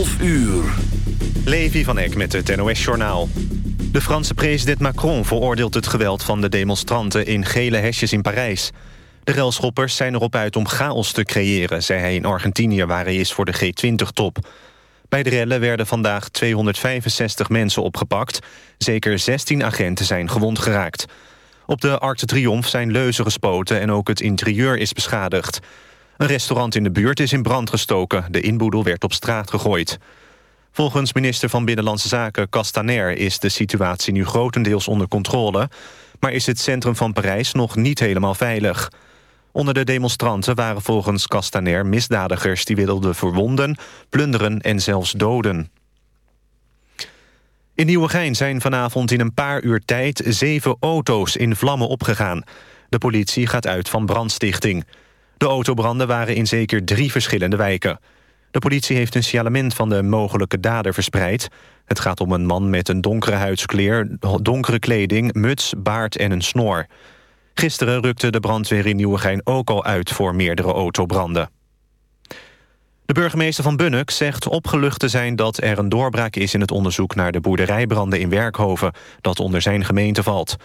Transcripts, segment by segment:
12 uur. Levi van Eck met het NOS-journaal. De Franse president Macron veroordeelt het geweld van de demonstranten... in gele hesjes in Parijs. De relschoppers zijn erop uit om chaos te creëren... zei hij in Argentinië waar hij is voor de G20-top. Bij de rellen werden vandaag 265 mensen opgepakt. Zeker 16 agenten zijn gewond geraakt. Op de Arc de Triomphe zijn leuzen gespoten... en ook het interieur is beschadigd. Een restaurant in de buurt is in brand gestoken. De inboedel werd op straat gegooid. Volgens minister van Binnenlandse Zaken Castaner... is de situatie nu grotendeels onder controle... maar is het centrum van Parijs nog niet helemaal veilig. Onder de demonstranten waren volgens Castaner misdadigers... die wilden verwonden, plunderen en zelfs doden. In Nieuwegein zijn vanavond in een paar uur tijd... zeven auto's in vlammen opgegaan. De politie gaat uit van brandstichting... De autobranden waren in zeker drie verschillende wijken. De politie heeft een signalement van de mogelijke dader verspreid. Het gaat om een man met een donkere huidskleur, donkere kleding, muts, baard en een snor. Gisteren rukte de brandweer in Nieuwegein ook al uit voor meerdere autobranden. De burgemeester van Bunnik zegt opgelucht te zijn dat er een doorbraak is in het onderzoek naar de boerderijbranden in Werkhoven, dat onder zijn gemeente valt.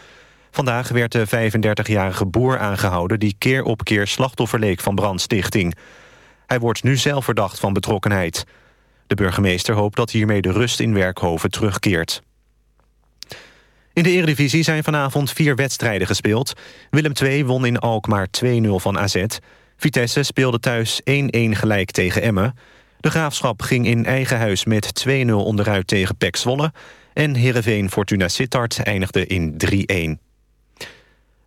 Vandaag werd de 35-jarige boer aangehouden... die keer op keer slachtoffer leek van brandstichting. Hij wordt nu zelf verdacht van betrokkenheid. De burgemeester hoopt dat hiermee de rust in Werkhoven terugkeert. In de Eredivisie zijn vanavond vier wedstrijden gespeeld. Willem II won in Alkmaar 2-0 van AZ. Vitesse speelde thuis 1-1 gelijk tegen Emmen. De Graafschap ging in eigen huis met 2-0 onderuit tegen PEC Zwolle. En Heerenveen Fortuna Sittard eindigde in 3-1.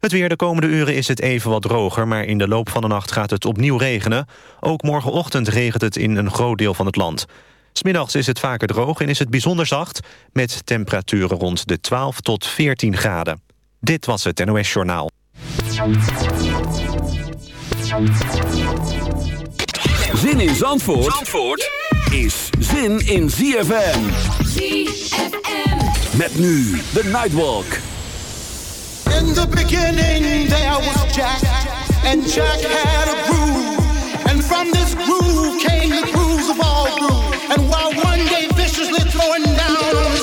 Het weer de komende uren is het even wat droger... maar in de loop van de nacht gaat het opnieuw regenen. Ook morgenochtend regent het in een groot deel van het land. Smiddags is het vaker droog en is het bijzonder zacht... met temperaturen rond de 12 tot 14 graden. Dit was het NOS Journaal. Zin in Zandvoort, Zandvoort is zin in ZFM. ZFM. Met nu de Nightwalk. In the beginning there was Jack, and Jack had a groove. And from this groove came the grooves of all grooves. And while one day viciously throwing down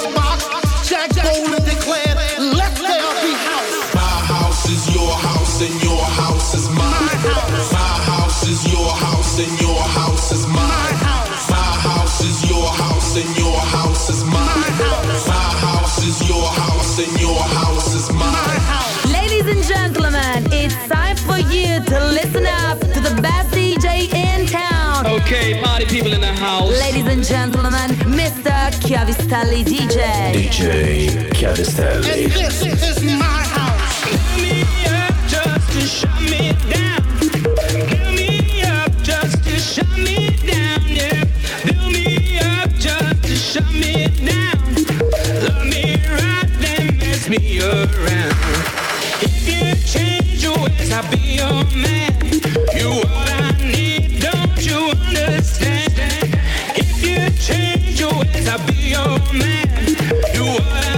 town. Okay, party people in the house. Ladies and gentlemen, Mr. Chiavistelli DJ. DJ And this is my house. Fill me up just to shut me down. Fill me up just to shut me down. Yeah. Fill me up just to shut me down. Love me right, then mess me around. If you change your ways, I'll be your man. You what change your ways, I'll be your man. You what I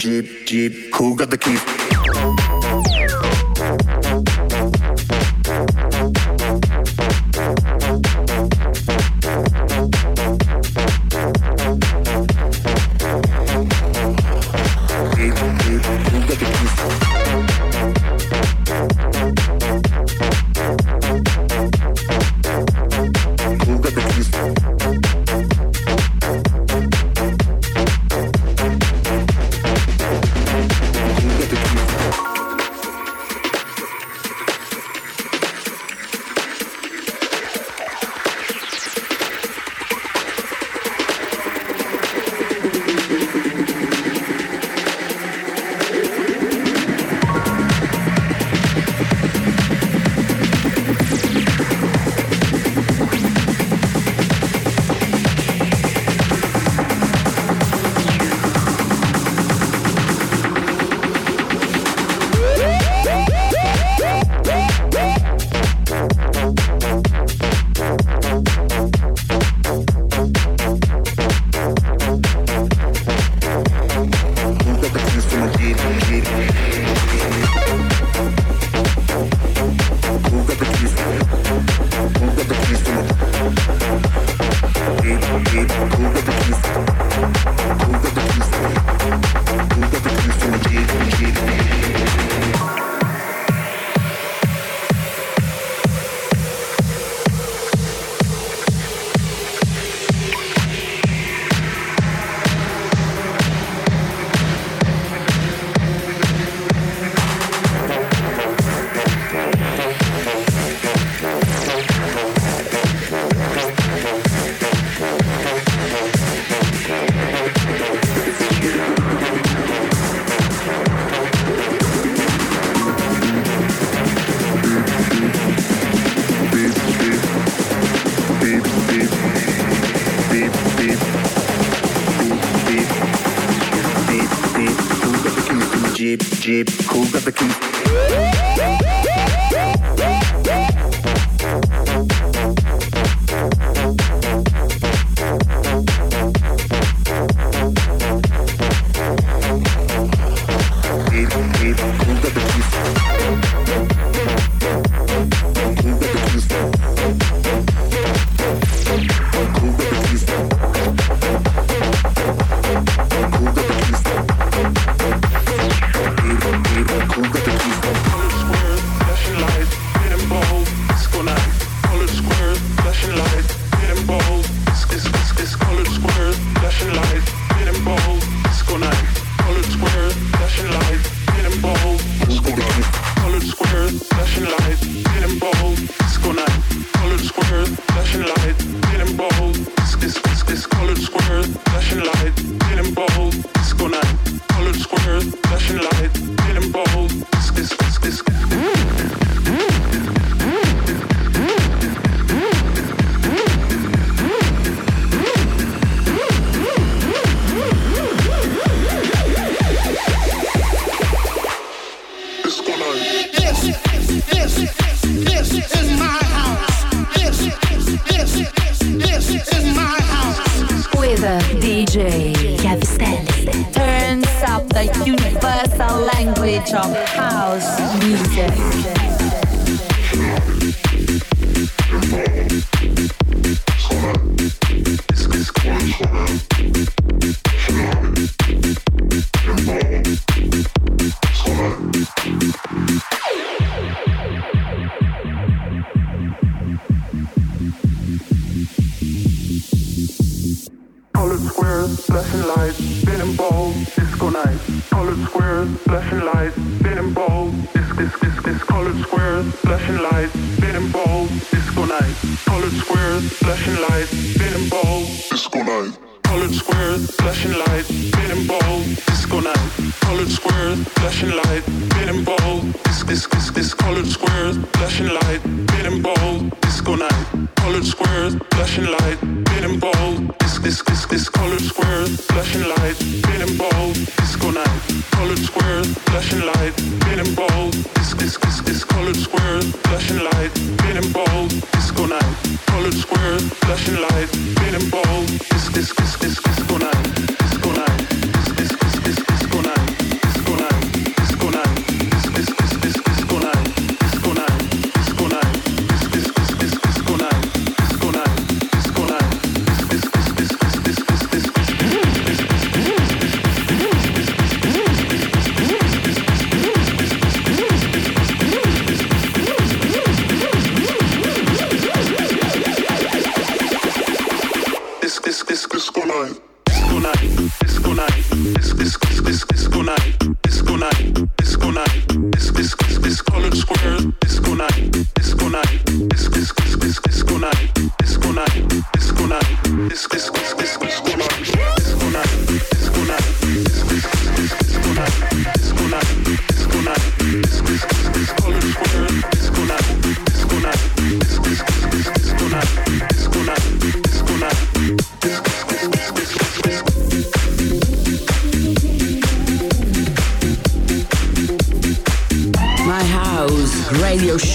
Jeep, Jeep. Who got the keys? Jeep, cool, grab the key?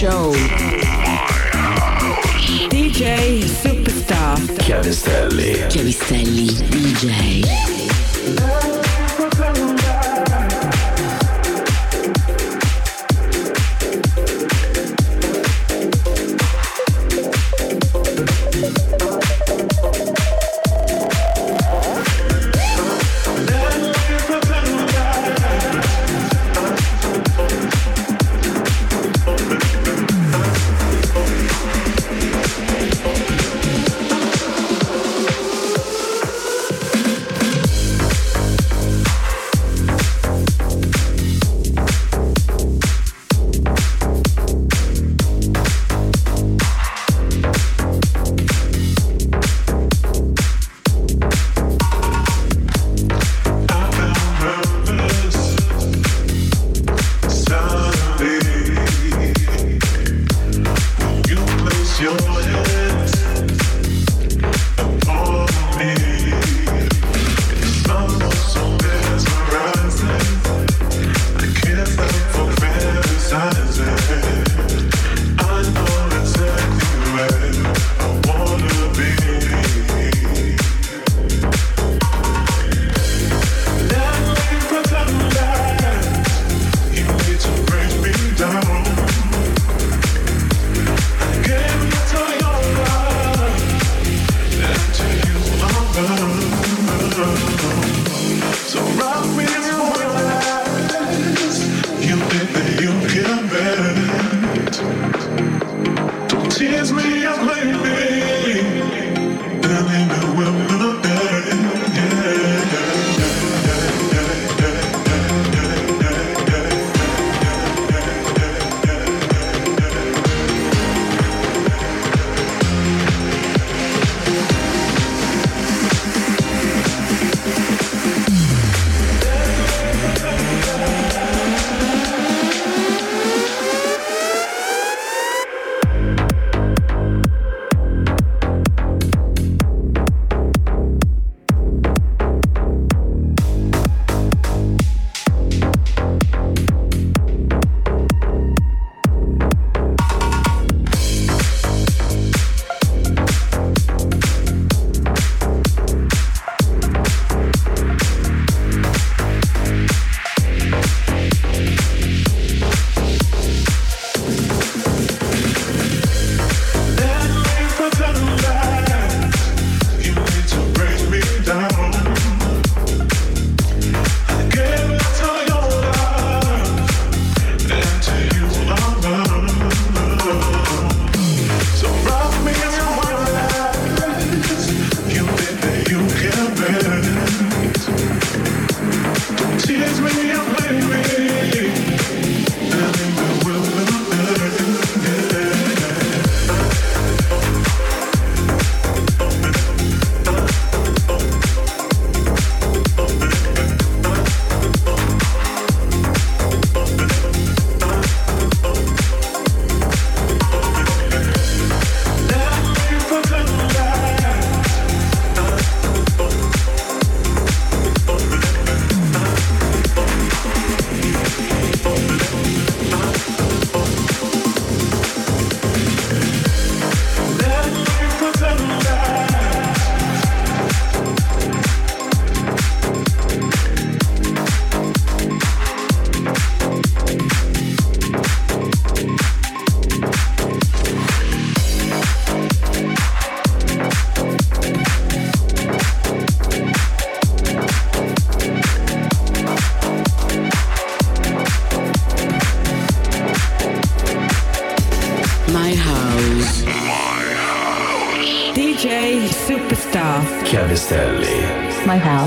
Show. DJ Superstar. Chiavistelli. Chiavistelli DJ.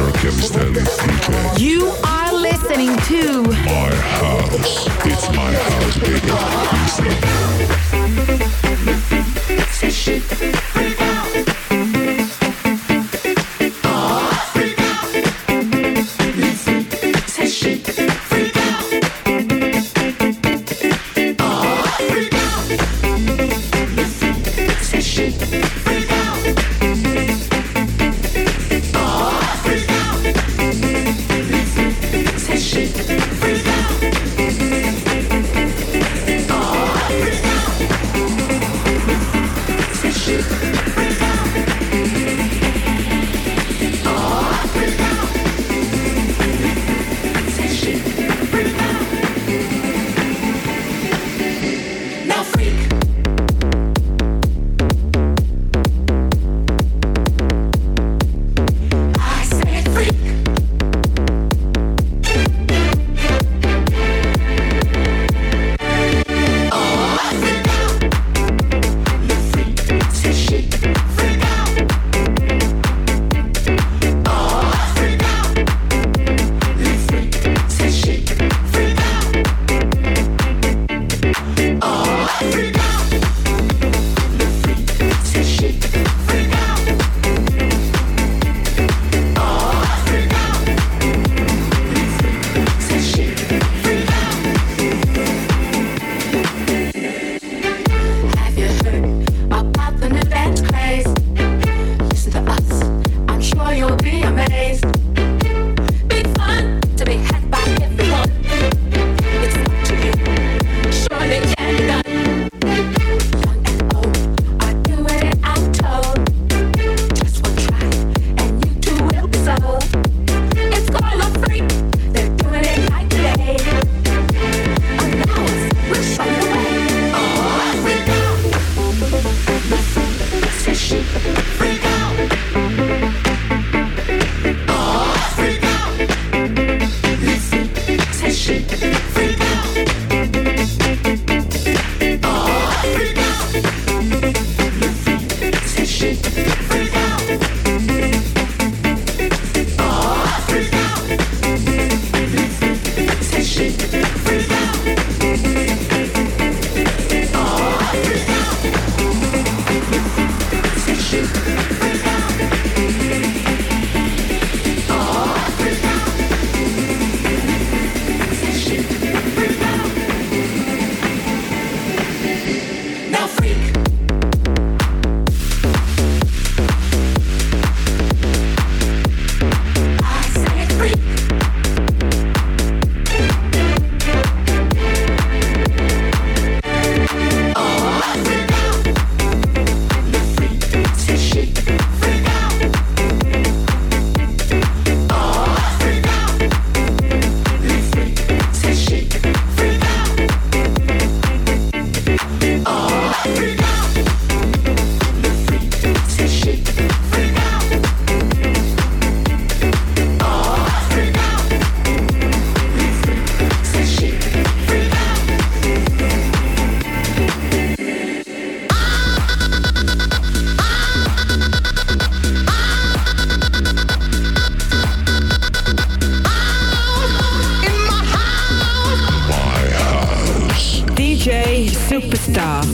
circumstance DJ. You are listening to My House. It's my house, baby. Music.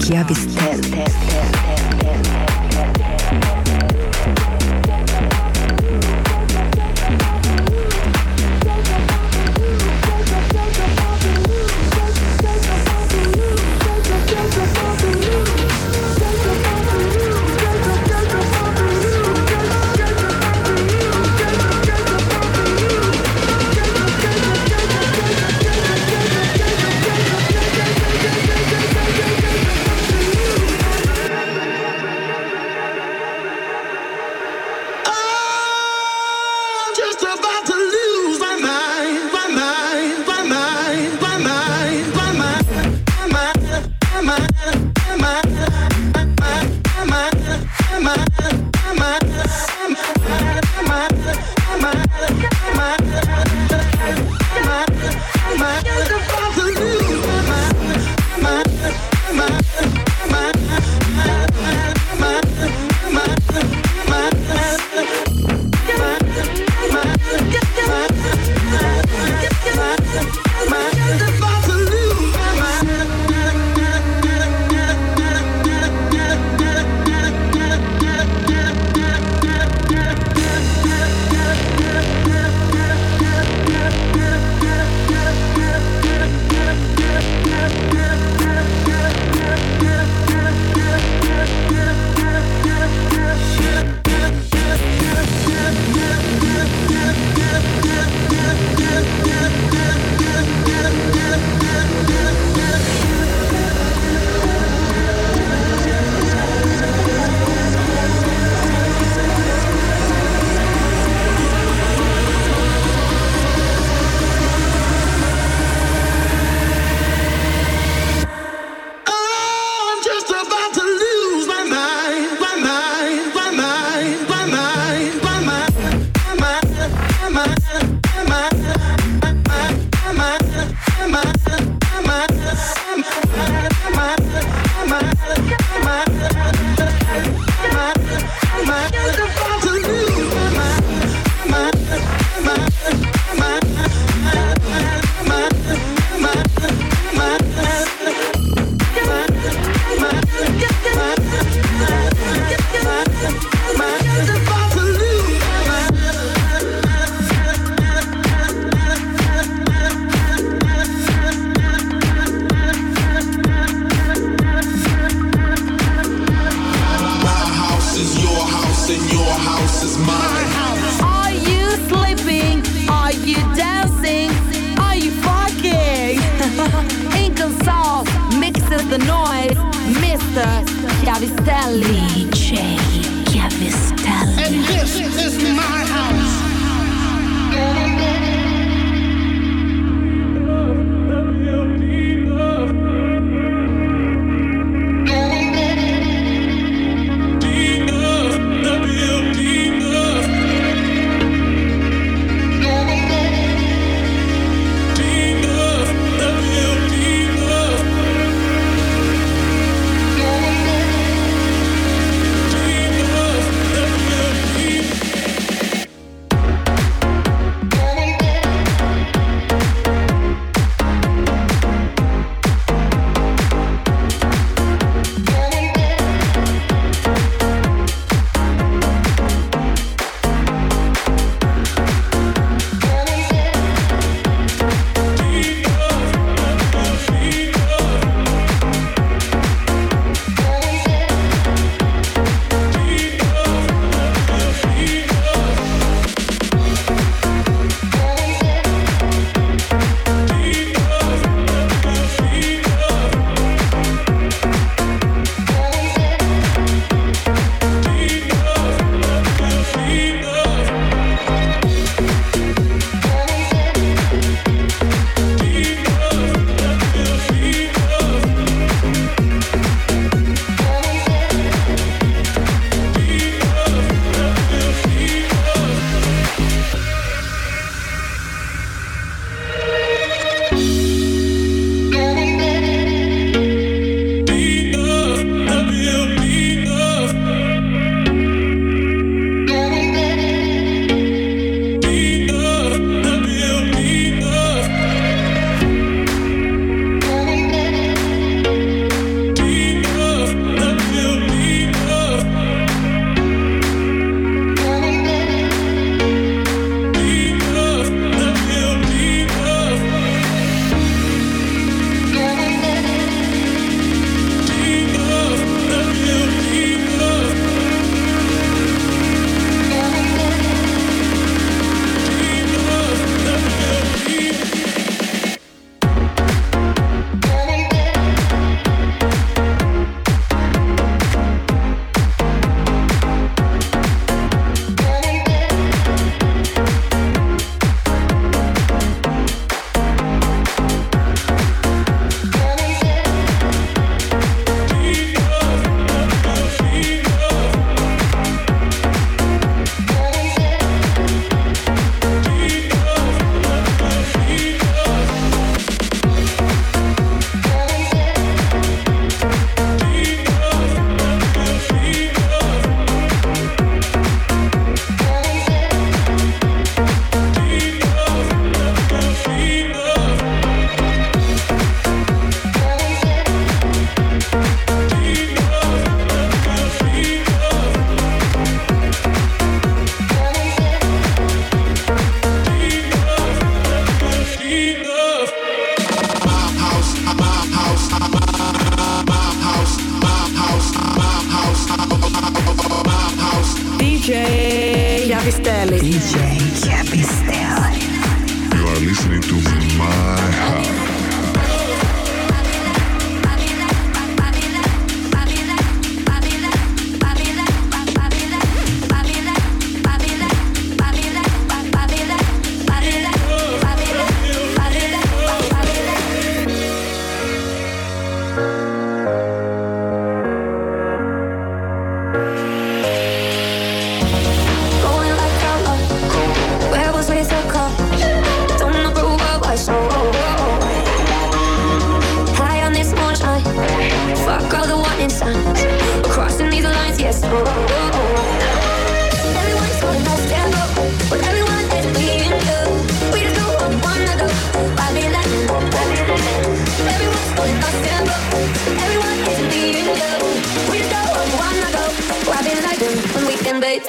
Chiavistelli.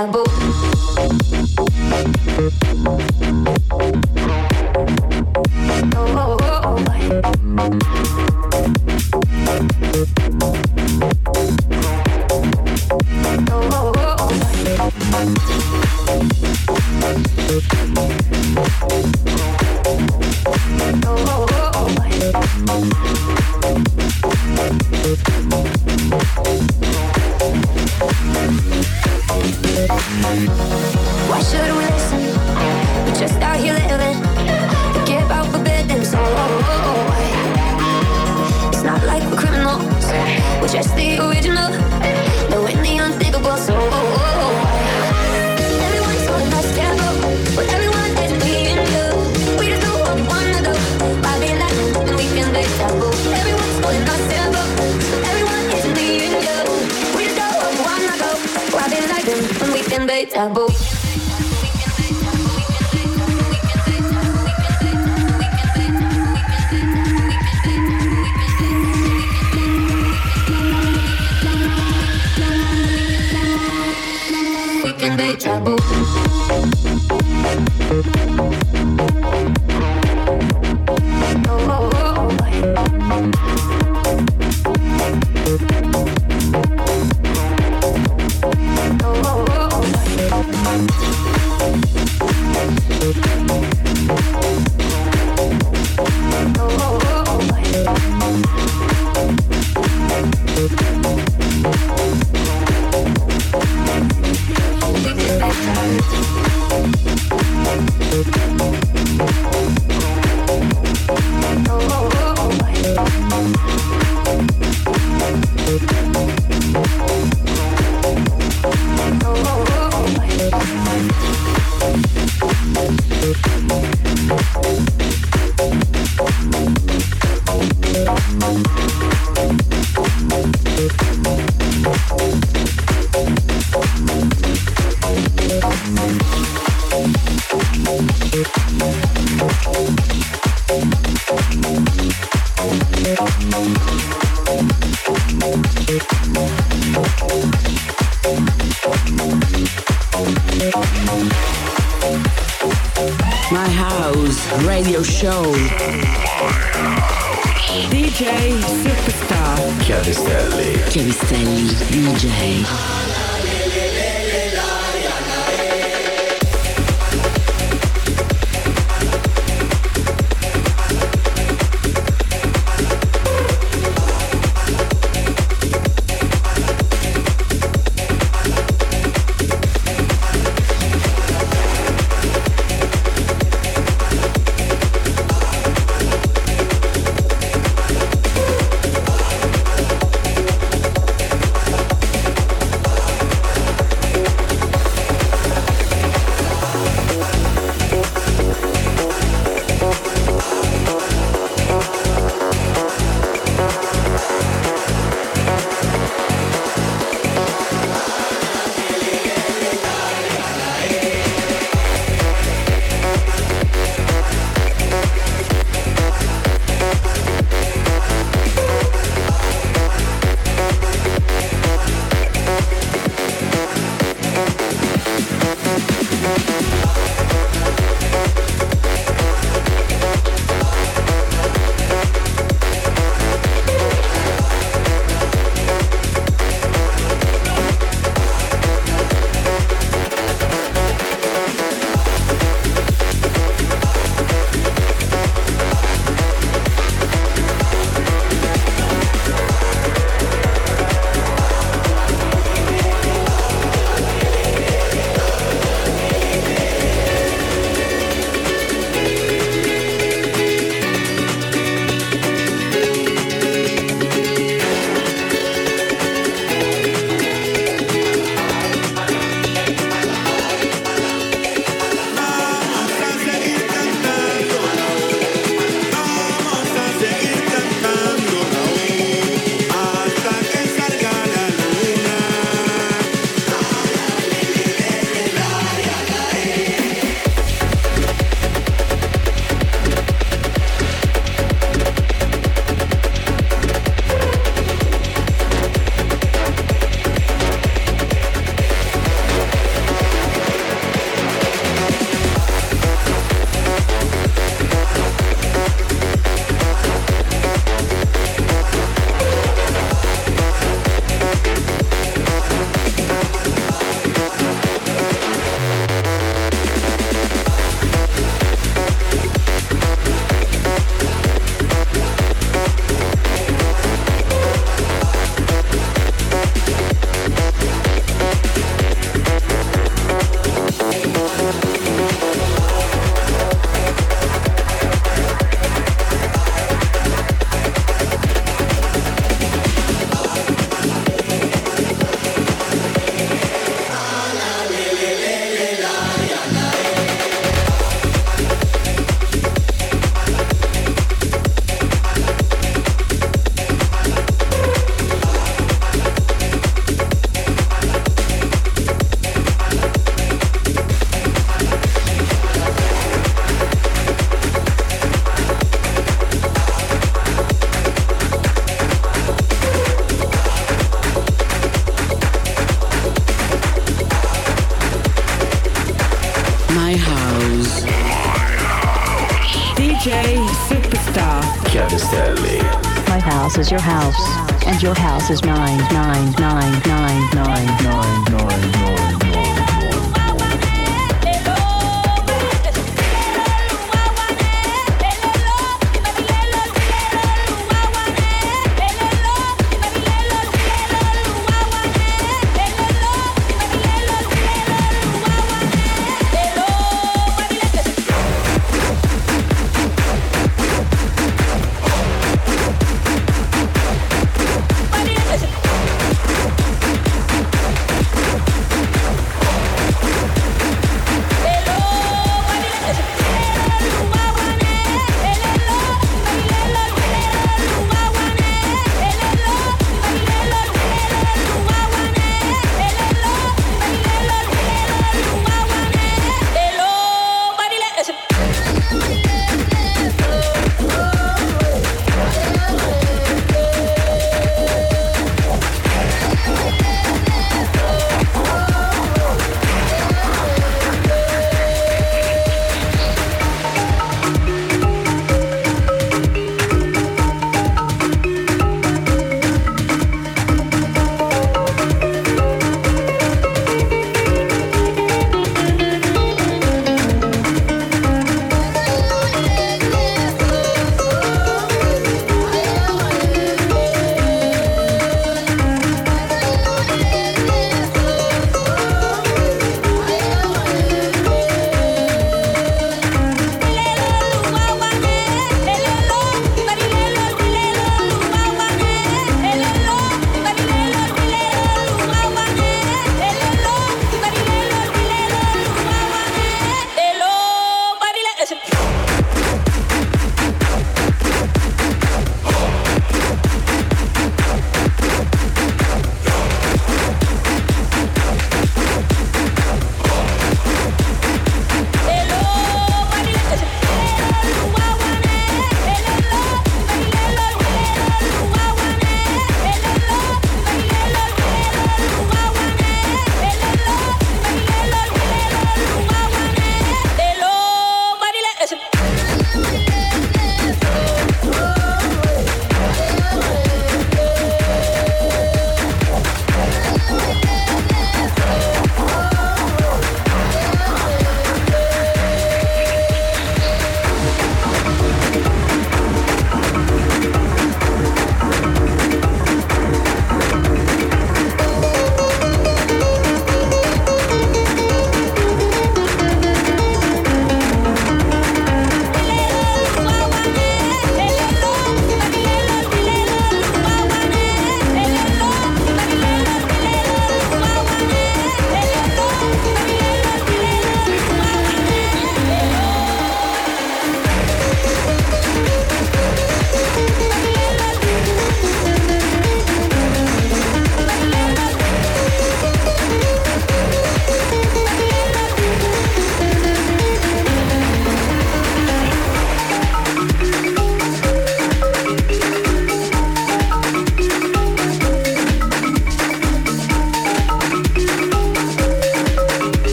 Double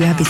energía vital.